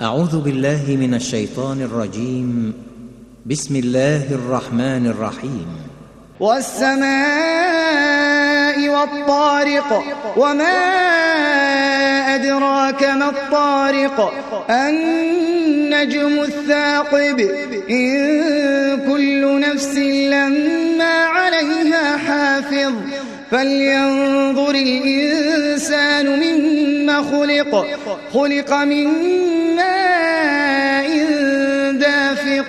أعوذ بالله من الشيطان الرجيم. بسم الله الرحمن الرحيم. والسماء والطارق وما أدراك ما الطارق النجم الثاقب إن كل نفس لما عليها حافظ فلينظر الإنسان مما خلق. خلق من